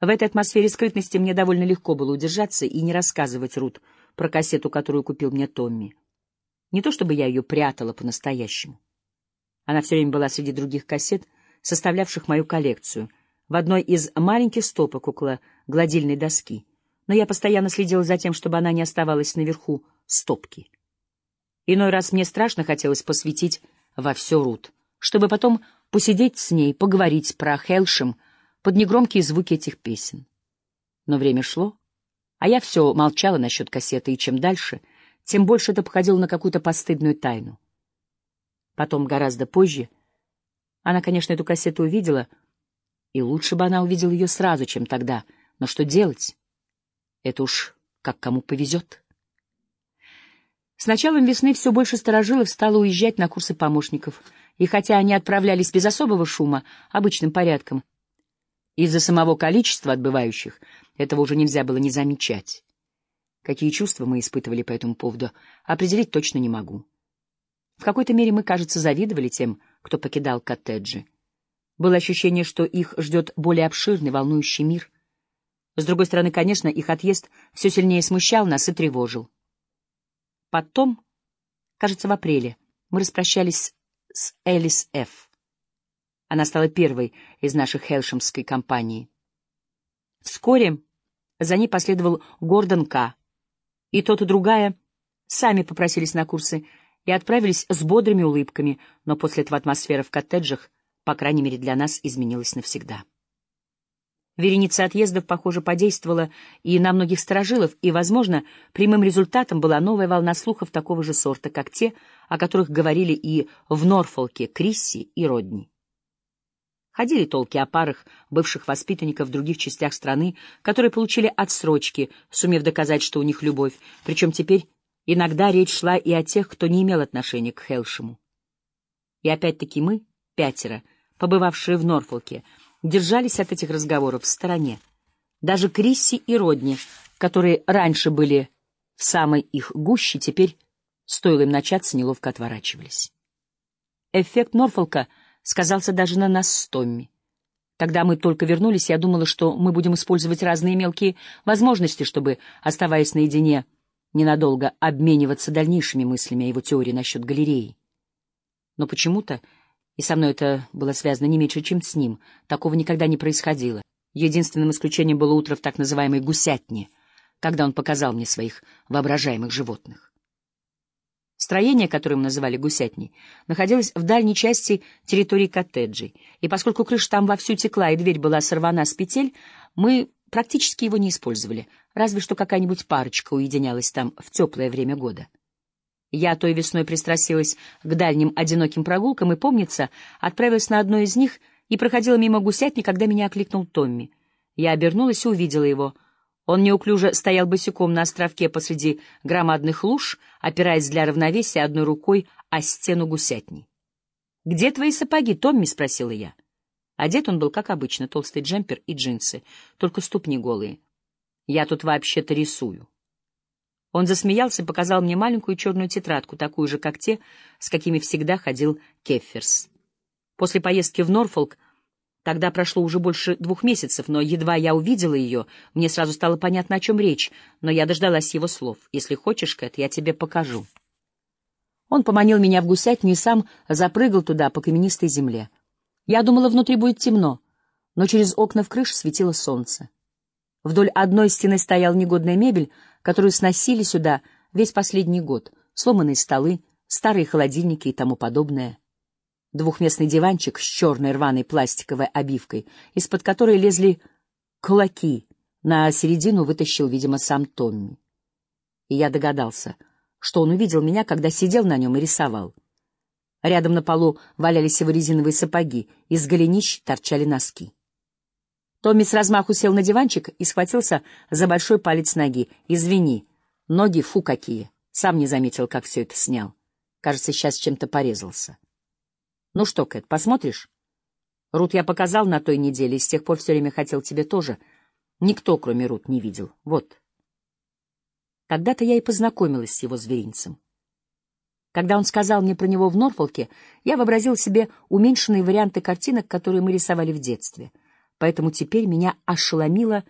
В этой атмосфере скрытности мне довольно легко было удержаться и не рассказывать Рут про кассету, которую купил мне Томми. Не то чтобы я ее прятала по-настоящему. Она все время была среди других кассет, составлявших мою коллекцию, в одной из маленьких стопок около гладильной доски, но я постоянно следила за тем, чтобы она не оставалась наверху стопки. Иной раз мне страшно хотелось посвятить во все Рут, чтобы потом посидеть с ней, поговорить про Хелшем под негромкие звуки этих песен. Но время шло, а я все молчала насчет кассеты, и чем дальше, тем больше это походило на какую-то постыдную тайну. Потом, гораздо позже, она, конечно, эту кассету увидела, и лучше бы она увидела ее сразу, чем тогда. Но что делать? Это уж как кому повезет. С началом весны все больше сторожилов стало уезжать на курсы помощников, и хотя они отправлялись без особого шума, обычным порядком, из-за самого количества отбывающих этого уже нельзя было не замечать. Какие чувства мы испытывали по этому поводу, определить точно не могу. В какой-то мере мы, кажется, завидовали тем, кто покидал коттеджи. Было ощущение, что их ждет более обширный, волнующий мир. С другой стороны, конечно, их отъезд все сильнее смущал нас и тревожил. Потом, кажется, в апреле, мы распрощались с Элис Ф. Она стала первой из нашей хелшемской компании. Вскоре за ней последовал Гордон К. И тот, и другая сами попросились на курсы и отправились с бодрыми улыбками, но после этого атмосфера в коттеджах, по крайней мере для нас, изменилась навсегда. Вереница отъездов, похоже, подействовала и на многих сторожилов, и, возможно, прямым результатом была новая волна слухов такого же сорта, как те, о которых говорили и в Норфолке Крисси и Родни. Ходили толки о парах бывших воспитанников в других частях страны, которые получили отсрочки, сумев доказать, что у них любовь, причем теперь иногда речь шла и о тех, кто не имел отношения к Хелшему. И опять-таки мы, пятеро, побывавшие в Норфолке, держались от этих разговоров в стороне. Даже Крисси и Родни, которые раньше были в самой их гуще, теперь, стоило им начаться, неловко отворачивались. Эффект Норфолка сказался даже на нас с Томми. Когда мы только вернулись, я думала, что мы будем использовать разные мелкие возможности, чтобы, оставаясь наедине, ненадолго обмениваться дальнейшими мыслями о его теории насчет галереи. Но почему-то и со мной это было связано не меньше, чем с ним. Такого никогда не происходило. Единственным исключением было утро в так называемой «гусятне», когда он показал мне своих воображаемых животных. Строение, которое мы называли «гусятней», находилось в дальней части территории коттеджей, и поскольку крыша там вовсю текла и дверь была сорвана с петель, мы практически его не использовали, разве что какая-нибудь парочка уединялась там в теплое время года. Я той весной пристрастилась к дальним одиноким прогулкам и, помнится, отправилась на одной из них и проходила мимо гусятни, когда меня окликнул Томми. Я обернулась и увидела его. Он неуклюже стоял босиком на островке посреди громадных луж, опираясь для равновесия одной рукой о стену гусятни. «Где твои сапоги, Томми?» — спросила я. Одет он был, как обычно, толстый джемпер и джинсы, только ступни голые. «Я тут вообще-то рисую». Он засмеялся и показал мне маленькую черную тетрадку, такую же, как те, с какими всегда ходил Кефферс. После поездки в Норфолк, тогда прошло уже больше двух месяцев, но едва я увидела ее, мне сразу стало понятно, о чем речь, но я дождалась его слов. «Если хочешь, Кэт, я тебе покажу». Он поманил меня в гусятню и сам запрыгал туда, по каменистой земле. Я думала, внутри будет темно, но через окна в крыше светило солнце. Вдоль одной стены стояла негодная мебель, которую сносили сюда весь последний год. Сломанные столы, старые холодильники и тому подобное. Двухместный диванчик с черной рваной пластиковой обивкой, из-под которой лезли кулаки, на середину вытащил, видимо, сам Томми. И я догадался, что он увидел меня, когда сидел на нем и рисовал. Рядом на полу валялись его резиновые сапоги, из голенищ торчали носки. Томми с размаху сел на диванчик и схватился за большой палец ноги. «Извини, ноги фу какие!» Сам не заметил, как все это снял. Кажется, сейчас чем-то порезался. «Ну что, Кэт, посмотришь?» «Рут я показал на той неделе, и с тех пор все время хотел тебе тоже. Никто, кроме Рут, не видел. Вот». Когда-то я и познакомилась с его зверинцем. Когда он сказал мне про него в Норфолке, я вообразил себе уменьшенные варианты картинок, которые мы рисовали в детстве — поэтому теперь меня ошеломило